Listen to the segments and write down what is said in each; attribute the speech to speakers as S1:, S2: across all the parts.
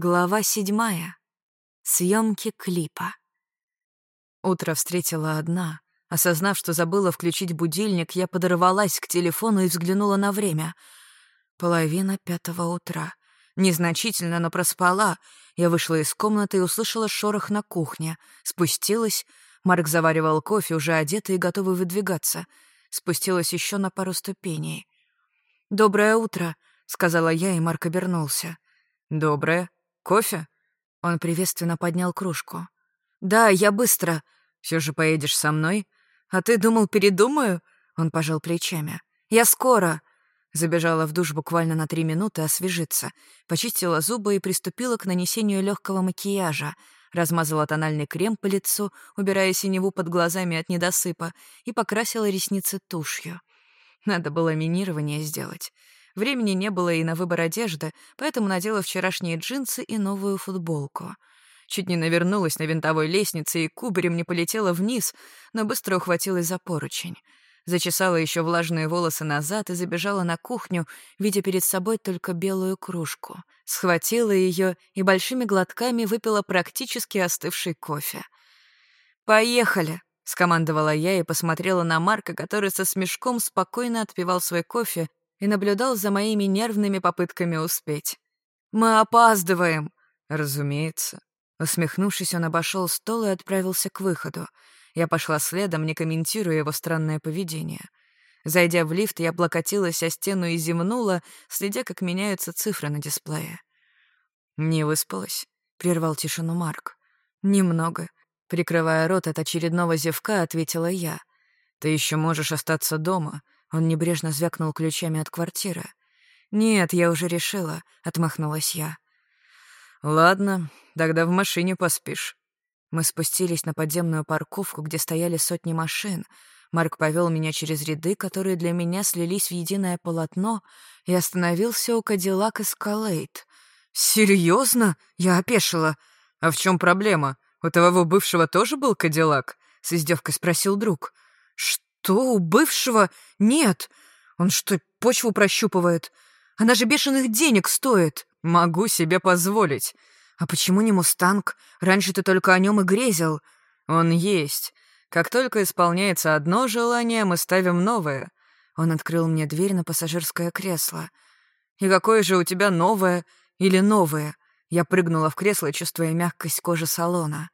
S1: Глава седьмая. Съемки клипа. Утро встретила одна. Осознав, что забыла включить будильник, я подорвалась к телефону и взглянула на время. Половина пятого утра. Незначительно, но проспала. Я вышла из комнаты и услышала шорох на кухне. Спустилась. Марк заваривал кофе, уже одетый и готовый выдвигаться. Спустилась еще на пару ступеней. «Доброе утро», — сказала я, и Марк обернулся. «Доброе», «Кофе?» Он приветственно поднял кружку. «Да, я быстро. Все же поедешь со мной? А ты думал, передумаю?» Он пожал плечами. «Я скоро!» Забежала в душ буквально на три минуты освежиться, почистила зубы и приступила к нанесению легкого макияжа, размазала тональный крем по лицу, убирая синеву под глазами от недосыпа, и покрасила ресницы тушью. Надо было минирование сделать. Времени не было и на выбор одежды, поэтому надела вчерашние джинсы и новую футболку. Чуть не навернулась на винтовой лестнице и кубарем не полетела вниз, но быстро ухватилась за поручень. Зачесала еще влажные волосы назад и забежала на кухню, видя перед собой только белую кружку. Схватила ее и большими глотками выпила практически остывший кофе. «Поехали!» — скомандовала я и посмотрела на Марка, который со смешком спокойно отпивал свой кофе и наблюдал за моими нервными попытками успеть. «Мы опаздываем!» «Разумеется». Усмехнувшись, он обошел стол и отправился к выходу. Я пошла следом, не комментируя его странное поведение. Зайдя в лифт, я облокотилась о стену и зевнула, следя, как меняются цифры на дисплее. «Не выспалась?» — прервал тишину Марк. «Немного». Прикрывая рот от очередного зевка, ответила я. «Ты еще можешь остаться дома. Он небрежно звякнул ключами от квартиры. «Нет, я уже решила», — отмахнулась я. «Ладно, тогда в машине поспишь». Мы спустились на подземную парковку, где стояли сотни машин. Марк повел меня через ряды, которые для меня слились в единое полотно, и остановился у Кадиллак Эскалейт. «Серьезно?» — я опешила. «А в чем проблема? У твоего бывшего тоже был Кадиллак?» — с издевкой спросил друг. «Что?» «Что, у бывшего? Нет. Он что, почву прощупывает? Она же бешеных денег стоит. Могу себе позволить. А почему не «Мустанг»? Раньше ты только о нем и грезил. Он есть. Как только исполняется одно желание, мы ставим новое. Он открыл мне дверь на пассажирское кресло. «И какое же у тебя новое или новое?» Я прыгнула в кресло, чувствуя мягкость кожи салона.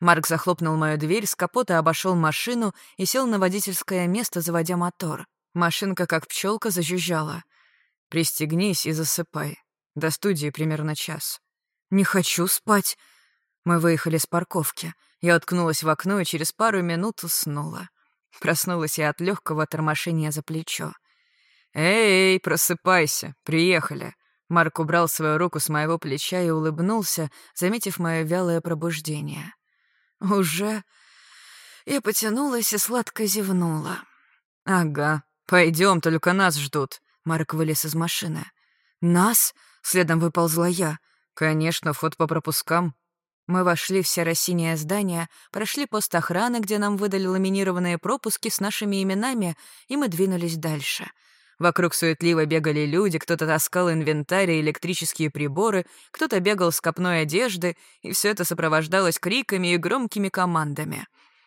S1: Марк захлопнул мою дверь, с капота обошел машину и сел на водительское место, заводя мотор. Машинка, как пчелка, зажужжала. «Пристегнись и засыпай. До студии примерно час». «Не хочу спать». Мы выехали с парковки. Я уткнулась в окно и через пару минут уснула. Проснулась я от легкого тормошения за плечо. «Эй, просыпайся, приехали». Марк убрал свою руку с моего плеча и улыбнулся, заметив мое вялое пробуждение. «Уже?» Я потянулась и сладко зевнула. «Ага, пойдем, только нас ждут». Марк вылез из машины. «Нас?» — следом выползла я. «Конечно, вход по пропускам». Мы вошли в серо-синее здание, прошли пост охраны, где нам выдали ламинированные пропуски с нашими именами, и мы двинулись дальше — Вокруг суетливо бегали люди, кто-то таскал инвентарь и электрические приборы, кто-то бегал с копной одежды, и все это сопровождалось криками и громкими командами.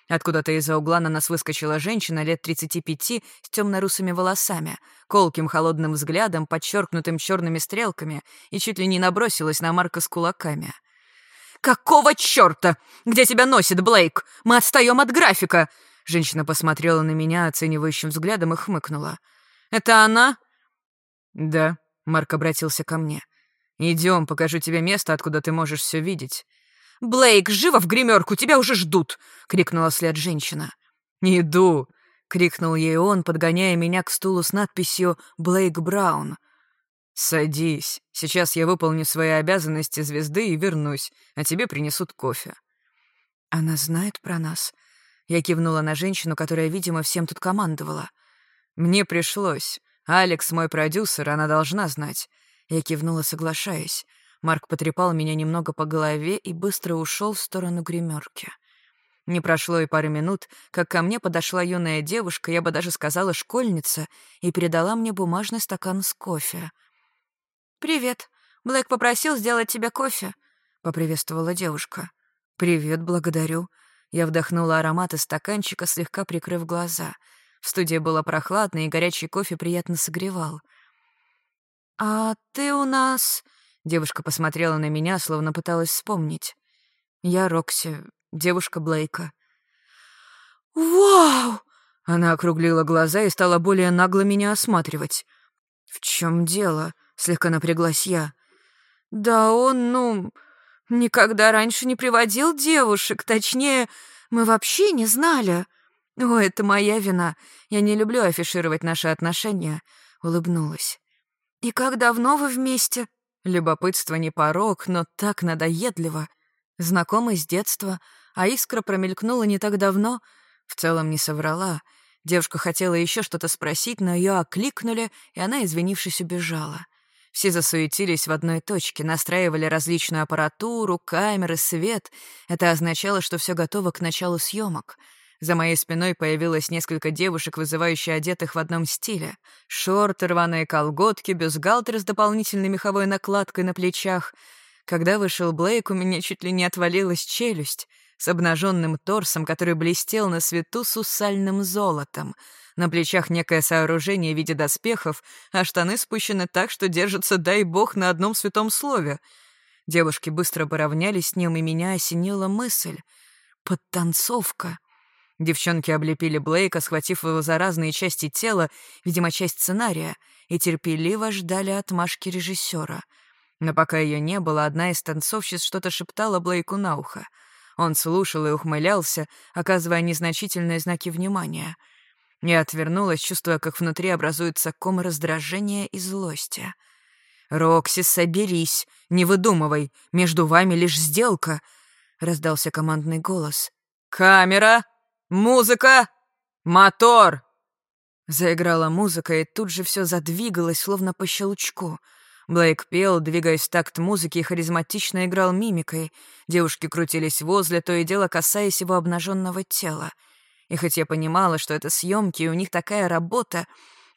S1: Откуда-то из-за угла на нас выскочила женщина лет 35 с темно-русыми волосами, колким холодным взглядом, подчеркнутым черными стрелками, и чуть ли не набросилась на Марка с кулаками. «Какого черта? Где тебя носит, Блейк? Мы отстаем от графика!» Женщина посмотрела на меня оценивающим взглядом и хмыкнула. Это она?» «Да», — Марк обратился ко мне. Идем, покажу тебе место, откуда ты можешь все видеть». «Блейк, живо в гримерку, тебя уже ждут!» — крикнула вслед женщина. «Иду!» — крикнул ей он, подгоняя меня к стулу с надписью «Блейк Браун». «Садись. Сейчас я выполню свои обязанности звезды и вернусь, а тебе принесут кофе». «Она знает про нас?» Я кивнула на женщину, которая, видимо, всем тут командовала. «Мне пришлось. Алекс мой продюсер, она должна знать». Я кивнула, соглашаясь. Марк потрепал меня немного по голове и быстро ушел в сторону гримерки. Не прошло и пары минут, как ко мне подошла юная девушка, я бы даже сказала школьница, и передала мне бумажный стакан с кофе. «Привет. Блэк попросил сделать тебе кофе», — поприветствовала девушка. «Привет, благодарю». Я вдохнула аромат из стаканчика, слегка прикрыв глаза. В студии было прохладно, и горячий кофе приятно согревал. «А ты у нас...» — девушка посмотрела на меня, словно пыталась вспомнить. «Я Рокси, девушка Блейка». «Вау!» — она округлила глаза и стала более нагло меня осматривать. «В чем дело?» — слегка напряглась я. «Да он, ну, никогда раньше не приводил девушек, точнее, мы вообще не знали». «О, это моя вина. Я не люблю афишировать наши отношения», — улыбнулась. «И как давно вы вместе?» Любопытство не порог, но так надоедливо. Знакомы с детства, а искра промелькнула не так давно. В целом не соврала. Девушка хотела еще что-то спросить, но ее окликнули, и она, извинившись, убежала. Все засуетились в одной точке, настраивали различную аппаратуру, камеры, свет. Это означало, что все готово к началу съемок — за моей спиной появилось несколько девушек, вызывающе одетых в одном стиле. Шорты, рваные колготки, бюстгальтер с дополнительной меховой накладкой на плечах. Когда вышел Блейк, у меня чуть ли не отвалилась челюсть с обнаженным торсом, который блестел на свету сусальным золотом. На плечах некое сооружение в виде доспехов, а штаны спущены так, что держатся, дай бог, на одном святом слове. Девушки быстро поравнялись с ним, и меня осенила мысль. Подтанцовка. Девчонки облепили Блейка, схватив его за разные части тела, видимо, часть сценария, и терпеливо ждали отмашки режиссера. Но пока ее не было, одна из танцовщиц что-то шептала Блейку на ухо. Он слушал и ухмылялся, оказывая незначительные знаки внимания. Я отвернулась, чувствуя, как внутри образуется ком раздражения и злости. «Рокси, соберись, не выдумывай, между вами лишь сделка», — раздался командный голос. «Камера!» «Музыка! Мотор!» Заиграла музыка, и тут же все задвигалось, словно по щелчку. Блейк пел, двигаясь в такт музыки, и харизматично играл мимикой. Девушки крутились возле, то и дело касаясь его обнаженного тела. И хоть я понимала, что это съемки, и у них такая работа,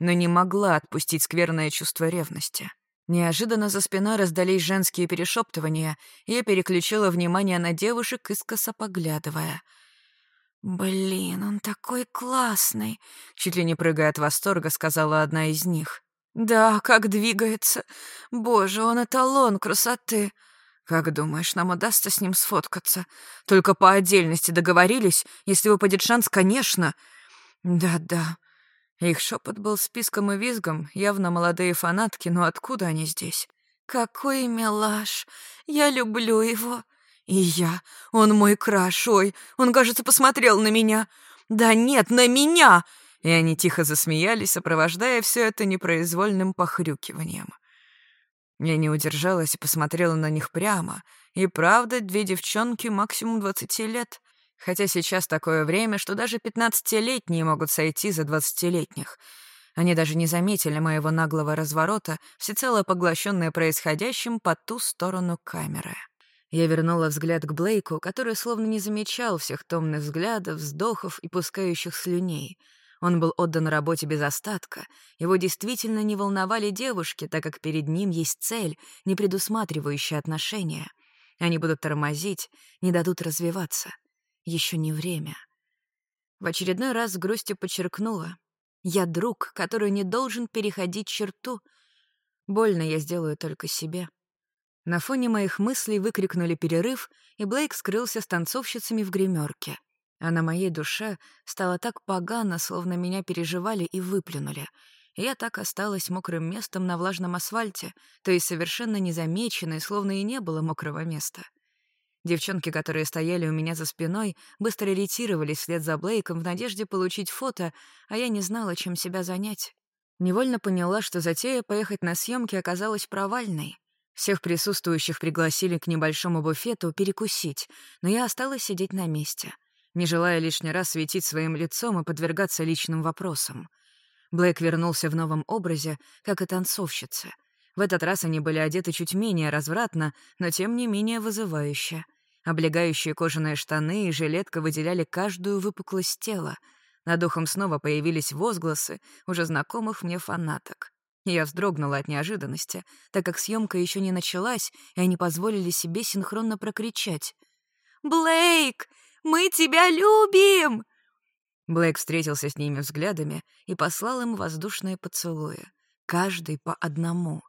S1: но не могла отпустить скверное чувство ревности. Неожиданно за спиной раздались женские перешептывания, и я переключила внимание на девушек, искоса поглядывая — «Блин, он такой классный!» — чуть ли не прыгая от восторга, сказала одна из них. «Да, как двигается! Боже, он эталон красоты!» «Как думаешь, нам удастся с ним сфоткаться? Только по отдельности договорились? Если выпадет шанс, конечно!» «Да-да». Их шепот был списком и визгом, явно молодые фанатки, но откуда они здесь? «Какой милаш! Я люблю его!» И я. Он мой краш, ой, он, кажется, посмотрел на меня. Да нет, на меня! И они тихо засмеялись, сопровождая все это непроизвольным похрюкиванием. Я не удержалась и посмотрела на них прямо. И правда, две девчонки максимум двадцати лет. Хотя сейчас такое время, что даже пятнадцатилетние могут сойти за двадцатилетних. Они даже не заметили моего наглого разворота, всецело поглощенные происходящим по ту сторону камеры. Я вернула взгляд к Блейку, который словно не замечал всех томных взглядов, вздохов и пускающих слюней. Он был отдан работе без остатка. Его действительно не волновали девушки, так как перед ним есть цель, не предусматривающая отношения. Они будут тормозить, не дадут развиваться. Еще не время. В очередной раз с грустью подчеркнула. Я друг, который не должен переходить черту. Больно я сделаю только себе. На фоне моих мыслей выкрикнули перерыв, и Блейк скрылся с танцовщицами в гримерке. А на моей душе стало так погано, словно меня переживали и выплюнули. Я так осталась мокрым местом на влажном асфальте, то есть совершенно незамеченной, словно и не было мокрого места. Девчонки, которые стояли у меня за спиной, быстро ретировались вслед за Блейком в надежде получить фото, а я не знала, чем себя занять. Невольно поняла, что затея поехать на съемки оказалась провальной. Всех присутствующих пригласили к небольшому буфету перекусить, но я осталась сидеть на месте, не желая лишний раз светить своим лицом и подвергаться личным вопросам. Блэк вернулся в новом образе, как и танцовщицы. В этот раз они были одеты чуть менее развратно, но тем не менее вызывающе. Облегающие кожаные штаны и жилетка выделяли каждую выпуклость тела. Над ухом снова появились возгласы уже знакомых мне фанаток. Я вздрогнула от неожиданности, так как съемка еще не началась, и они позволили себе синхронно прокричать. «Блейк, мы тебя любим!» Блейк встретился с ними взглядами и послал им воздушные поцелуи. Каждый по одному.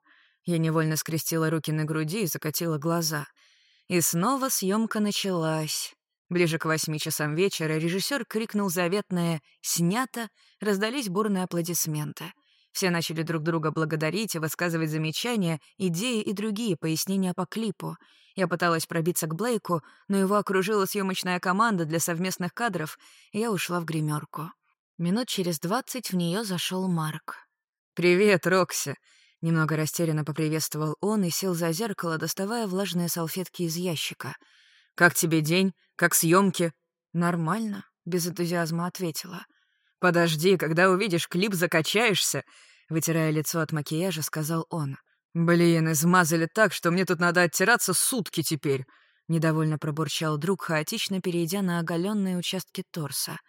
S1: Я невольно скрестила руки на груди и закатила глаза. И снова съемка началась. Ближе к восьми часам вечера режиссер крикнул заветное «Снято!», раздались бурные аплодисменты. Все начали друг друга благодарить и высказывать замечания, идеи и другие пояснения по клипу. Я пыталась пробиться к Блейку, но его окружила съемочная команда для совместных кадров, и я ушла в гримерку. Минут через двадцать в нее зашел Марк. «Привет, Рокси!» Немного растерянно поприветствовал он и сел за зеркало, доставая влажные салфетки из ящика. «Как тебе день? Как съемки? «Нормально», — без энтузиазма ответила. «Подожди, когда увидишь клип, закачаешься!» Вытирая лицо от макияжа, сказал он. «Блин, измазали так, что мне тут надо оттираться сутки теперь!» Недовольно пробурчал друг, хаотично перейдя на оголенные участки торса.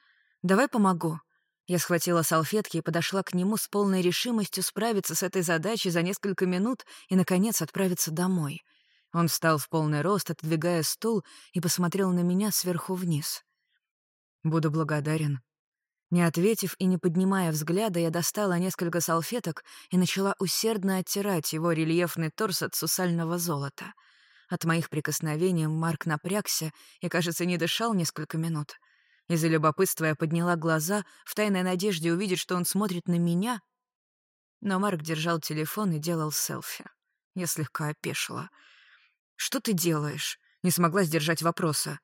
S1: «Давай помогу». Я схватила салфетки и подошла к нему с полной решимостью справиться с этой задачей за несколько минут и, наконец, отправиться домой. Он встал в полный рост, отодвигая стул, и посмотрел на меня сверху вниз. «Буду благодарен», не ответив и не поднимая взгляда, я достала несколько салфеток и начала усердно оттирать его рельефный торс от сусального золота. От моих прикосновений Марк напрягся и, кажется, не дышал несколько минут. Из-за любопытства я подняла глаза в тайной надежде увидеть, что он смотрит на меня. Но Марк держал телефон и делал селфи. Я слегка опешила. «Что ты делаешь?» Не смогла сдержать вопроса.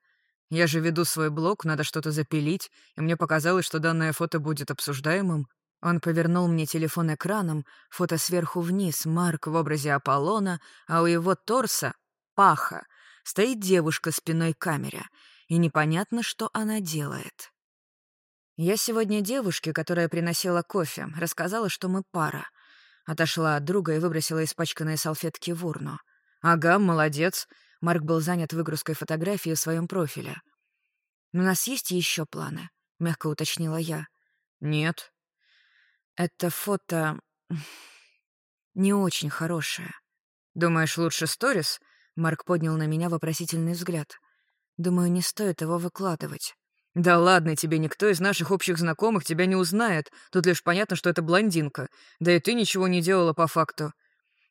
S1: Я же веду свой блог, надо что-то запилить, и мне показалось, что данное фото будет обсуждаемым. Он повернул мне телефон экраном, фото сверху вниз, Марк в образе Аполлона, а у его торса — паха. Стоит девушка спиной к камере, и непонятно, что она делает. Я сегодня девушке, которая приносила кофе, рассказала, что мы пара. Отошла от друга и выбросила испачканные салфетки в урну. «Ага, молодец. Марк был занят выгрузкой фотографии в своем профиле. «У нас есть еще планы?» — мягко уточнила я. «Нет». «Это фото... не очень хорошее». «Думаешь, лучше сторис?» — Марк поднял на меня вопросительный взгляд. «Думаю, не стоит его выкладывать». «Да ладно тебе, никто из наших общих знакомых тебя не узнает. Тут лишь понятно, что это блондинка. Да и ты ничего не делала по факту».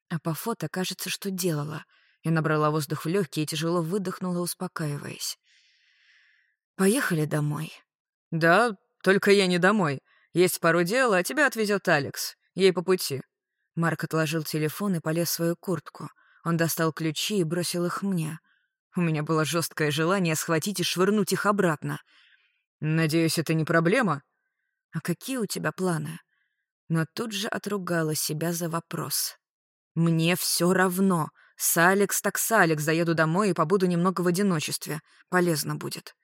S1: А по фото кажется, что делала — я набрала воздух в легкие и тяжело выдохнула, успокаиваясь. «Поехали домой». «Да, только я не домой. Есть пару дел, а тебя отвезет Алекс. Ей по пути». Марк отложил телефон и полез в свою куртку. Он достал ключи и бросил их мне. У меня было жесткое желание схватить и швырнуть их обратно. «Надеюсь, это не проблема?» «А какие у тебя планы?» Но тут же отругала себя за вопрос. «Мне все равно. С Алекс так с Алекс заеду домой и побуду немного в одиночестве. Полезно будет».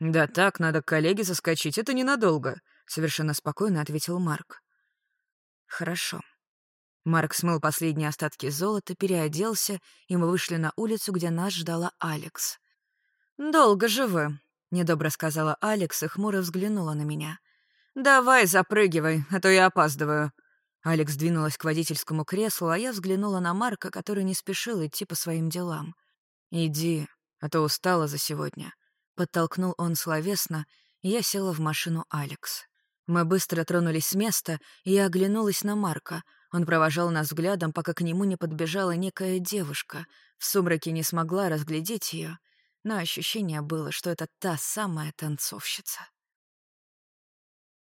S1: «Да так, надо к коллеге заскочить, это ненадолго», — совершенно спокойно ответил Марк. «Хорошо». Марк смыл последние остатки золота, переоделся, и мы вышли на улицу, где нас ждала Алекс. «Долго же вы», — недобро сказала Алекс и хмуро взглянула на меня. «Давай, запрыгивай, а то я опаздываю», Алекс двинулась к водительскому креслу, а я взглянула на Марка, который не спешил идти по своим делам. «Иди, а то устала за сегодня», — подтолкнул он словесно, и я села в машину Алекс. Мы быстро тронулись с места, и я оглянулась на Марка. Он провожал нас взглядом, пока к нему не подбежала некая девушка. В сумраке не смогла разглядеть ее, но ощущение было, что это та самая танцовщица.